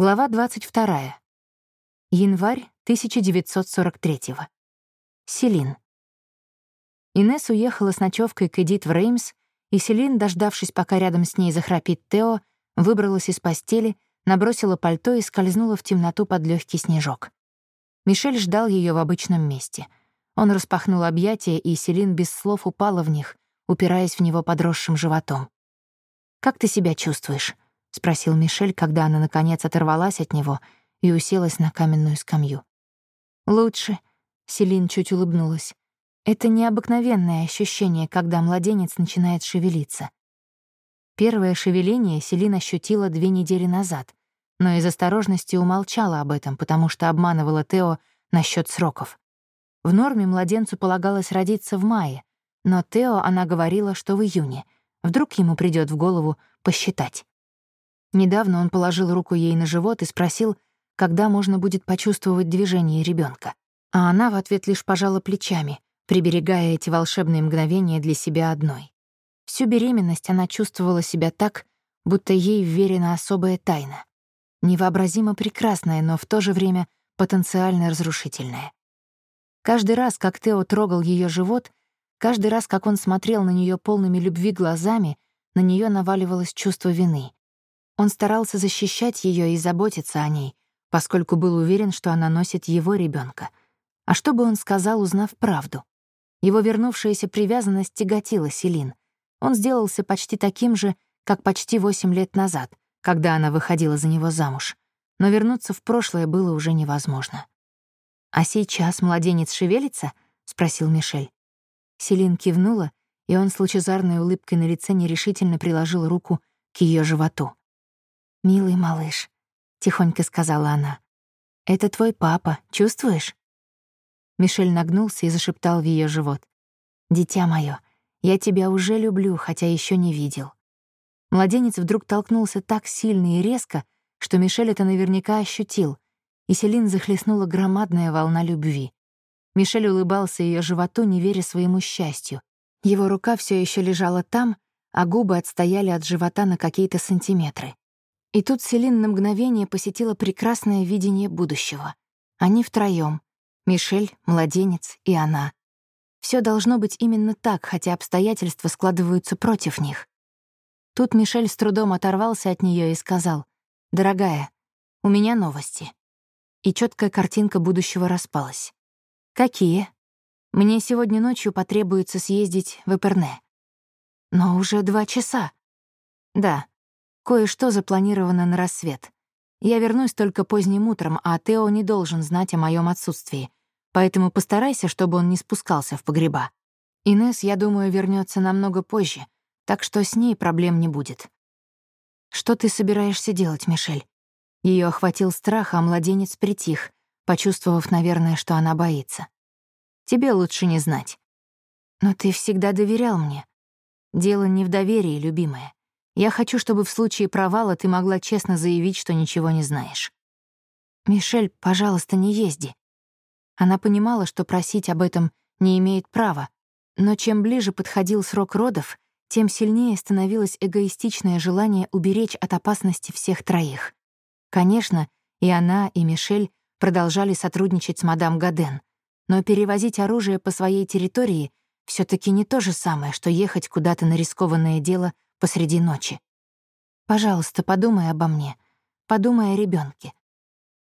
Глава 22. Январь 1943. Селин. Инесс уехала с ночевкой к Эдит в Реймс, и Селин, дождавшись, пока рядом с ней захрапит Тео, выбралась из постели, набросила пальто и скользнула в темноту под легкий снежок. Мишель ждал ее в обычном месте. Он распахнул объятия, и Селин без слов упала в них, упираясь в него подросшим животом. «Как ты себя чувствуешь?» — спросил Мишель, когда она, наконец, оторвалась от него и уселась на каменную скамью. «Лучше», — Селин чуть улыбнулась. «Это необыкновенное ощущение, когда младенец начинает шевелиться». Первое шевеление Селин ощутила две недели назад, но из осторожности умолчала об этом, потому что обманывала Тео насчет сроков. В норме младенцу полагалось родиться в мае, но Тео она говорила, что в июне. Вдруг ему придёт в голову посчитать. Недавно он положил руку ей на живот и спросил, когда можно будет почувствовать движение ребенка. А она в ответ лишь пожала плечами, приберегая эти волшебные мгновения для себя одной. Всю беременность она чувствовала себя так, будто ей вверена особая тайна. Невообразимо прекрасная, но в то же время потенциально разрушительная. Каждый раз, как Тео трогал ее живот, каждый раз, как он смотрел на нее полными любви глазами, на нее наваливалось чувство вины. Он старался защищать ее и заботиться о ней, поскольку был уверен, что она носит его ребенка. А что бы он сказал, узнав правду? Его вернувшаяся привязанность тяготила Селин. Он сделался почти таким же, как почти восемь лет назад, когда она выходила за него замуж. Но вернуться в прошлое было уже невозможно. «А сейчас младенец шевелится?» — спросил Мишель. Селин кивнула, и он с лучезарной улыбкой на лице нерешительно приложил руку к ее животу. «Милый малыш», — тихонько сказала она, — «это твой папа, чувствуешь?» Мишель нагнулся и зашептал в ее живот. «Дитя мое, я тебя уже люблю, хотя еще не видел». Младенец вдруг толкнулся так сильно и резко, что Мишель это наверняка ощутил, и Селин захлестнула громадная волна любви. Мишель улыбался ее животу, не веря своему счастью. Его рука все еще лежала там, а губы отстояли от живота на какие-то сантиметры. И тут Селин на мгновение посетила прекрасное видение будущего. Они втроём — Мишель, младенец и она. Все должно быть именно так, хотя обстоятельства складываются против них. Тут Мишель с трудом оторвался от нее и сказал, «Дорогая, у меня новости». И четкая картинка будущего распалась. «Какие?» «Мне сегодня ночью потребуется съездить в Эперне». «Но уже два часа». «Да, Кое-что запланировано на рассвет. Я вернусь только поздним утром, а Тео не должен знать о моем отсутствии. Поэтому постарайся, чтобы он не спускался в погреба. Инес, я думаю, вернется намного позже, так что с ней проблем не будет. Что ты собираешься делать, Мишель? Ее охватил страх, а младенец притих, почувствовав, наверное, что она боится. Тебе лучше не знать. Но ты всегда доверял мне. Дело не в доверии, любимая. Я хочу, чтобы в случае провала ты могла честно заявить, что ничего не знаешь. Мишель, пожалуйста, не езди. Она понимала, что просить об этом не имеет права, но чем ближе подходил срок родов, тем сильнее становилось эгоистичное желание уберечь от опасности всех троих. Конечно, и она, и Мишель продолжали сотрудничать с мадам Гаден, но перевозить оружие по своей территории все таки не то же самое, что ехать куда-то на рискованное дело посреди ночи. Пожалуйста, подумай обо мне. Подумай о ребенке.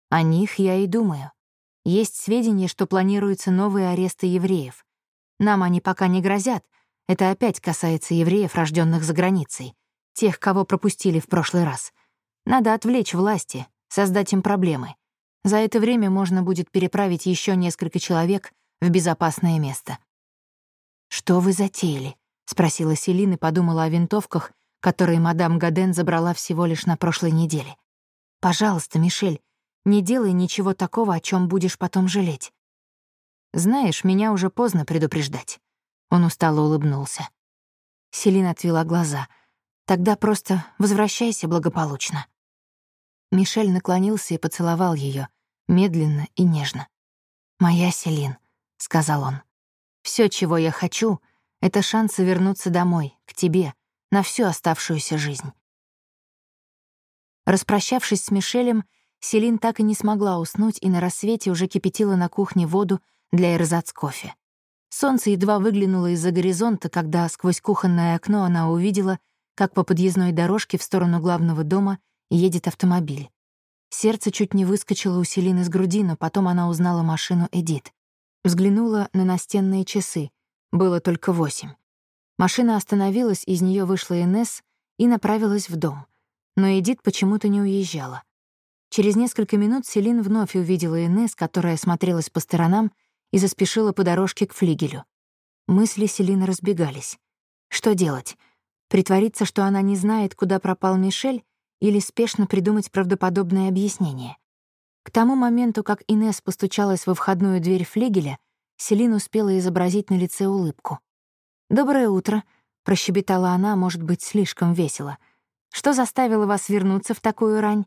О них я и думаю. Есть сведения, что планируются новые аресты евреев. Нам они пока не грозят. Это опять касается евреев, рожденных за границей. Тех, кого пропустили в прошлый раз. Надо отвлечь власти, создать им проблемы. За это время можно будет переправить еще несколько человек в безопасное место. Что вы затеяли? — спросила Селин и подумала о винтовках, которые мадам Гаден забрала всего лишь на прошлой неделе. «Пожалуйста, Мишель, не делай ничего такого, о чем будешь потом жалеть». «Знаешь, меня уже поздно предупреждать». Он устало улыбнулся. Селин отвела глаза. «Тогда просто возвращайся благополучно». Мишель наклонился и поцеловал ее, медленно и нежно. «Моя Селин», — сказал он. Все, чего я хочу — это шанс вернуться домой, к тебе, на всю оставшуюся жизнь. Распрощавшись с Мишелем, Селин так и не смогла уснуть и на рассвете уже кипятила на кухне воду для эрзац-кофе. Солнце едва выглянуло из-за горизонта, когда сквозь кухонное окно она увидела, как по подъездной дорожке в сторону главного дома едет автомобиль. Сердце чуть не выскочило у Селины с груди, но потом она узнала машину Эдит. Взглянула на настенные часы. Было только восемь. Машина остановилась, из нее вышла Инесс и направилась в дом. Но Эдит почему-то не уезжала. Через несколько минут Селин вновь увидела Инесс, которая смотрелась по сторонам и заспешила по дорожке к флигелю. Мысли Селины разбегались. Что делать? Притвориться, что она не знает, куда пропал Мишель, или спешно придумать правдоподобное объяснение? К тому моменту, как Инесс постучалась во входную дверь флигеля, Селин успела изобразить на лице улыбку. «Доброе утро», — прощебетала она, может быть, слишком весело. «Что заставило вас вернуться в такую рань?»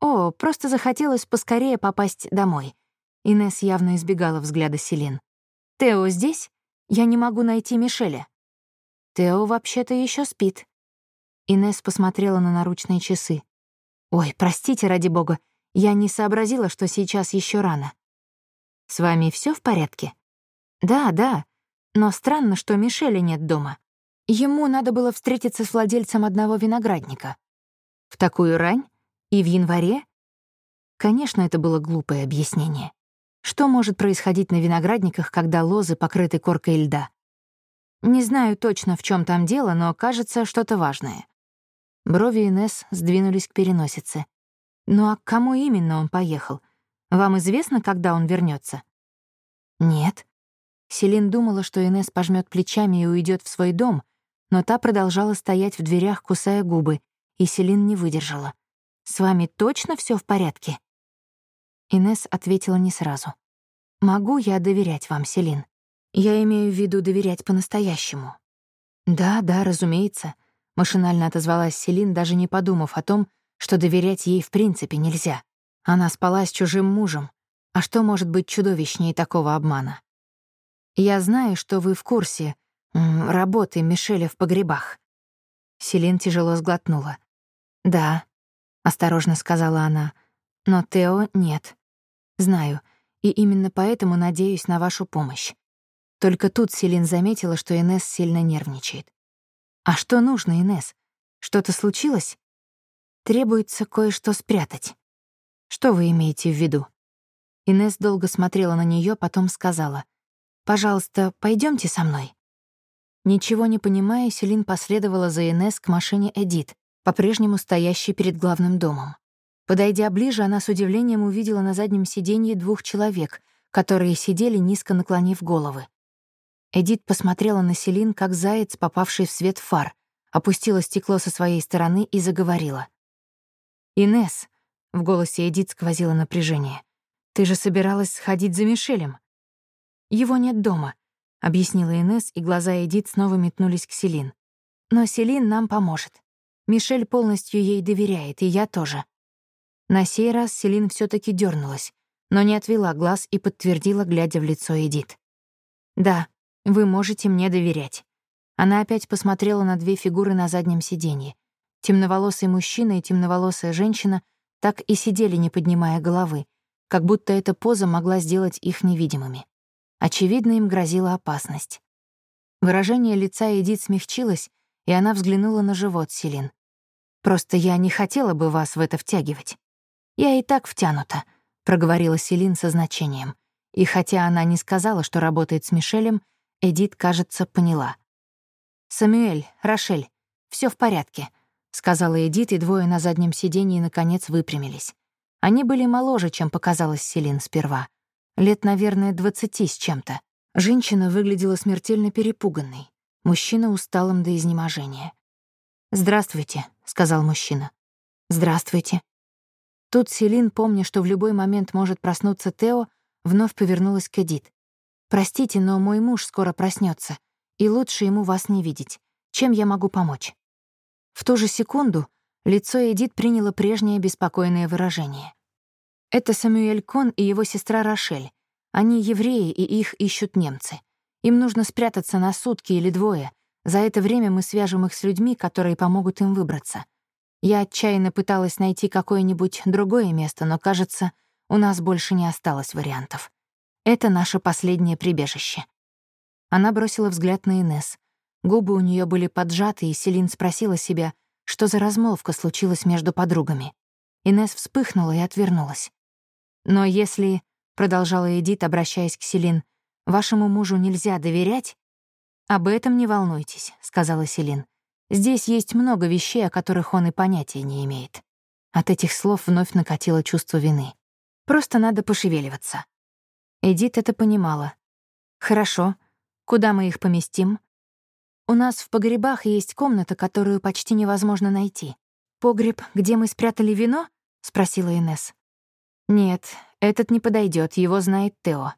«О, просто захотелось поскорее попасть домой». Инес явно избегала взгляда Селин. «Тео здесь? Я не могу найти Мишеля». «Тео вообще-то еще спит». Инес посмотрела на наручные часы. «Ой, простите, ради бога, я не сообразила, что сейчас еще рано». «С вами все в порядке?» «Да, да. Но странно, что Мишеля нет дома. Ему надо было встретиться с владельцем одного виноградника». «В такую рань?» И в январе? Конечно, это было глупое объяснение. Что может происходить на виноградниках, когда лозы покрыты коркой льда? Не знаю точно, в чем там дело, но кажется, что-то важное. Брови Инесс сдвинулись к переносице. Ну а к кому именно он поехал? Вам известно, когда он вернется? Нет. Селин думала, что Инесс пожмет плечами и уйдет в свой дом, но та продолжала стоять в дверях, кусая губы, и Селин не выдержала. «С вами точно все в порядке?» Инес ответила не сразу. «Могу я доверять вам, Селин? Я имею в виду доверять по-настоящему». «Да, да, разумеется», — машинально отозвалась Селин, даже не подумав о том, что доверять ей в принципе нельзя. Она спала с чужим мужем. А что может быть чудовищнее такого обмана? «Я знаю, что вы в курсе работы Мишеля в погребах». Селин тяжело сглотнула. «Да, — осторожно сказала она. «Но Тео нет. Знаю, и именно поэтому надеюсь на вашу помощь». Только тут Селин заметила, что Инес сильно нервничает. «А что нужно, Инес? Что-то случилось?» «Требуется кое-что спрятать». «Что вы имеете в виду?» Инес долго смотрела на нее, потом сказала. «Пожалуйста, пойдемте со мной». Ничего не понимая, Селин последовала за Инес к машине Эдит, по-прежнему стоящий перед главным домом. Подойдя ближе, она с удивлением увидела на заднем сиденье двух человек, которые сидели, низко наклонив головы. Эдит посмотрела на Селин, как заяц, попавший в свет фар, опустила стекло со своей стороны и заговорила. «Инесс», — в голосе Эдит сквозило напряжение, «ты же собиралась сходить за Мишелем». «Его нет дома», — объяснила Инесс, и глаза Эдит снова метнулись к Селин. «Но Селин нам поможет. Мишель полностью ей доверяет, и я тоже. На сей раз Селин все таки дернулась, но не отвела глаз и подтвердила, глядя в лицо Эдит. «Да, вы можете мне доверять». Она опять посмотрела на две фигуры на заднем сиденье. Темноволосый мужчина и темноволосая женщина так и сидели, не поднимая головы, как будто эта поза могла сделать их невидимыми. Очевидно, им грозила опасность. Выражение лица Эдит смягчилось, и она взглянула на живот Селин. Просто я не хотела бы вас в это втягивать. Я и так втянута», — проговорила Селин со значением. И хотя она не сказала, что работает с Мишелем, Эдит, кажется, поняла. «Самюэль, Рошель, все в порядке», — сказала Эдит, и двое на заднем сиденье наконец выпрямились. Они были моложе, чем показалось Селин сперва. Лет, наверное, двадцати с чем-то. Женщина выглядела смертельно перепуганной, мужчина усталым до изнеможения. «Здравствуйте», — сказал мужчина. «Здравствуйте». Тут Селин, помня, что в любой момент может проснуться Тео, вновь повернулась к Эдит. «Простите, но мой муж скоро проснется, и лучше ему вас не видеть. Чем я могу помочь?» В ту же секунду лицо Эдит приняло прежнее беспокойное выражение. Это Самюэль Кон и его сестра Рошель. Они евреи, и их ищут немцы. Им нужно спрятаться на сутки или двое, за это время мы свяжем их с людьми, которые помогут им выбраться. Я отчаянно пыталась найти какое-нибудь другое место, но, кажется, у нас больше не осталось вариантов. Это наше последнее прибежище. Она бросила взгляд на Инес. Губы у нее были поджаты, и Селин спросила себя, что за размолвка случилась между подругами. Инес вспыхнула и отвернулась. «Но если...» — продолжала Эдит, обращаясь к Селин, «вашему мужу нельзя доверять?» «Об этом не волнуйтесь», — сказала Селин. «Здесь есть много вещей, о которых он и понятия не имеет». От этих слов вновь накатило чувство вины. «Просто надо пошевеливаться». Эдит это понимала. «Хорошо. Куда мы их поместим?» «У нас в погребах есть комната, которую почти невозможно найти. Погреб, где мы спрятали вино?» — спросила Инес. «Нет, этот не подойдет, его знает Тео.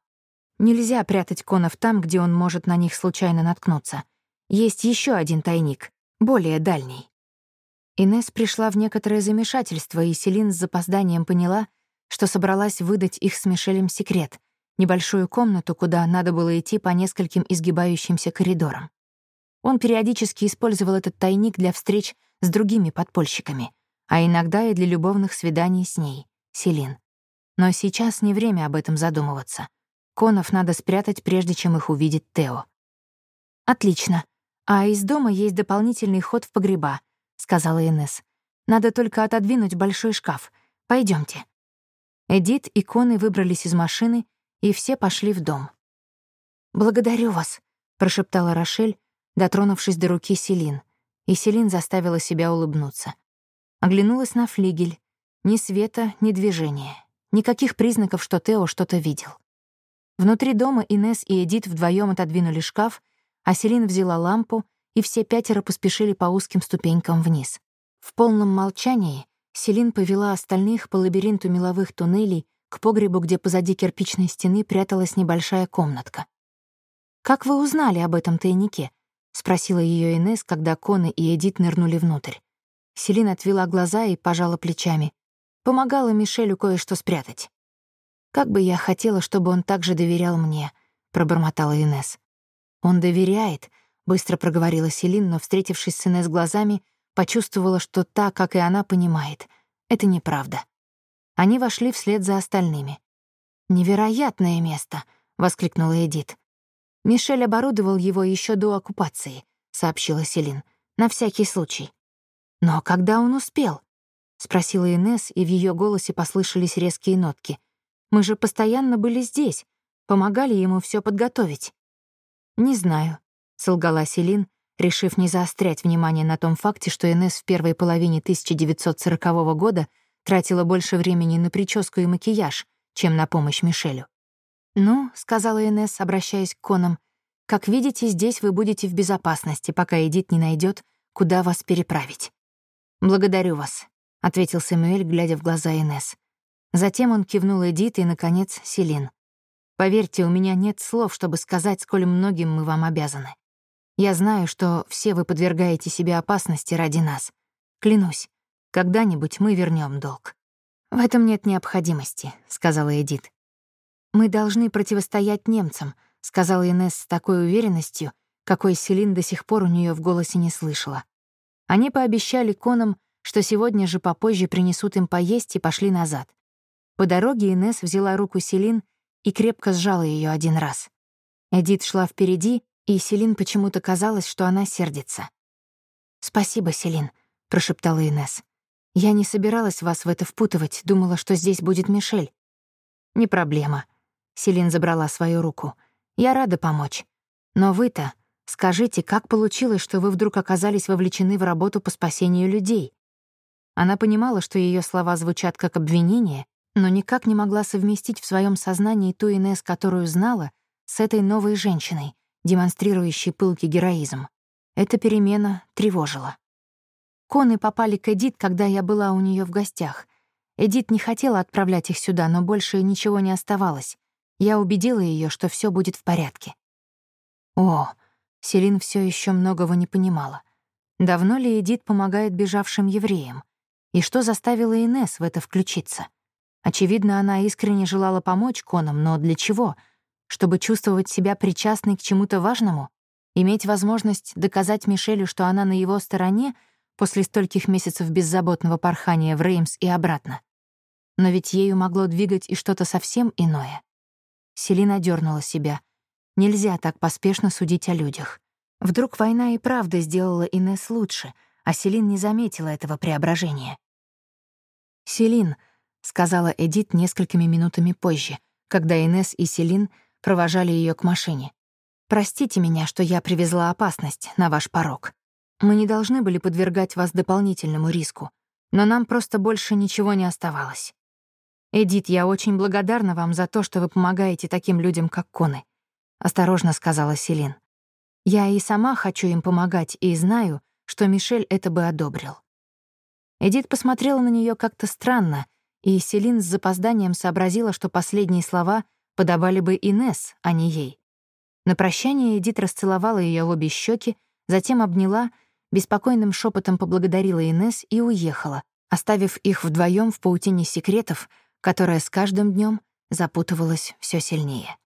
Нельзя прятать конов там, где он может на них случайно наткнуться. Есть еще один тайник, более дальний». Инес пришла в некоторое замешательство, и Селин с запозданием поняла, что собралась выдать их с Мишелем секрет — небольшую комнату, куда надо было идти по нескольким изгибающимся коридорам. Он периодически использовал этот тайник для встреч с другими подпольщиками, а иногда и для любовных свиданий с ней, Селин. Но сейчас не время об этом задумываться. Конов надо спрятать, прежде чем их увидит Тео. «Отлично. А из дома есть дополнительный ход в погреба», — сказала Инес. «Надо только отодвинуть большой шкаф. Пойдемте. Эдит и Коны выбрались из машины, и все пошли в дом. «Благодарю вас», — прошептала Рошель, дотронувшись до руки Селин, и Селин заставила себя улыбнуться. Оглянулась на флигель. Ни света, ни движения. Никаких признаков, что Тео что-то видел. Внутри дома Инес и Эдит вдвоем отодвинули шкаф, а Селин взяла лампу, и все пятеро поспешили по узким ступенькам вниз. В полном молчании Селин повела остальных по лабиринту меловых туннелей к погребу, где позади кирпичной стены пряталась небольшая комнатка. «Как вы узнали об этом тайнике?» — спросила ее Инес, когда Коны и Эдит нырнули внутрь. Селин отвела глаза и пожала плечами. Помогала Мишелю кое-что спрятать. «Как бы я хотела, чтобы он так же доверял мне», — пробормотала Инес. «Он доверяет», — быстро проговорила Селин, но, встретившись с Инес глазами, почувствовала, что та, как и она, понимает. Это неправда. Они вошли вслед за остальными. «Невероятное место!» — воскликнула Эдит. «Мишель оборудовал его еще до оккупации», — сообщила Селин. «На всякий случай». «Но когда он успел?» — спросила Инес, и в ее голосе послышались резкие нотки. «Мы же постоянно были здесь, помогали ему все подготовить». «Не знаю», — солгала Селин, решив не заострять внимание на том факте, что Инес в первой половине 1940 года тратила больше времени на прическу и макияж, чем на помощь Мишелю. «Ну», — сказала Инес, обращаясь к Конам, «как видите, здесь вы будете в безопасности, пока Эдит не найдет, куда вас переправить». «Благодарю вас», — ответил Сэмюэль, глядя в глаза Инес. Затем он кивнул Эдит и, наконец, Селин. «Поверьте, у меня нет слов, чтобы сказать, сколь многим мы вам обязаны. Я знаю, что все вы подвергаете себе опасности ради нас. Клянусь, когда-нибудь мы вернем долг». «В этом нет необходимости», — сказала Эдит. «Мы должны противостоять немцам», — сказала Инесс с такой уверенностью, какой Селин до сих пор у нее в голосе не слышала. Они пообещали конам, что сегодня же попозже принесут им поесть и пошли назад. По дороге Инес взяла руку Селин и крепко сжала ее один раз. Эдит шла впереди, и Селин почему-то казалось, что она сердится. «Спасибо, Селин», — прошептала Инес. «Я не собиралась вас в это впутывать, думала, что здесь будет Мишель». «Не проблема», — Селин забрала свою руку. «Я рада помочь. Но вы-то скажите, как получилось, что вы вдруг оказались вовлечены в работу по спасению людей?» Она понимала, что ее слова звучат как обвинение, но никак не могла совместить в своем сознании ту Инес, которую знала, с этой новой женщиной, демонстрирующей пылкий героизм. Эта перемена тревожила. Коны попали к Эдит, когда я была у нее в гостях. Эдит не хотела отправлять их сюда, но больше ничего не оставалось. Я убедила ее, что все будет в порядке. О, Селин все еще многого не понимала. Давно ли Эдит помогает бежавшим евреям? И что заставило Инес в это включиться? Очевидно, она искренне желала помочь Конам, но для чего? Чтобы чувствовать себя причастной к чему-то важному? Иметь возможность доказать Мишелю, что она на его стороне, после стольких месяцев беззаботного порхания в Реймс и обратно. Но ведь ею могло двигать и что-то совсем иное. Селина дернула себя. Нельзя так поспешно судить о людях. Вдруг война и правда сделала Инесс лучше, а Селин не заметила этого преображения. «Селин», — сказала Эдит несколькими минутами позже, когда Инесс и Селин провожали ее к машине. «Простите меня, что я привезла опасность на ваш порог. Мы не должны были подвергать вас дополнительному риску, но нам просто больше ничего не оставалось. Эдит, я очень благодарна вам за то, что вы помогаете таким людям, как Коны», — осторожно сказала Селин. «Я и сама хочу им помогать и знаю, что Мишель это бы одобрил». Эдит посмотрела на нее как-то странно, и Селин с запозданием сообразила, что последние слова подавали бы Инес, а не ей. На прощание Эдит расцеловала ее в обе щеки, затем обняла, беспокойным шепотом поблагодарила Инес и уехала, оставив их вдвоем в паутине секретов, которая с каждым днем запутывалась все сильнее.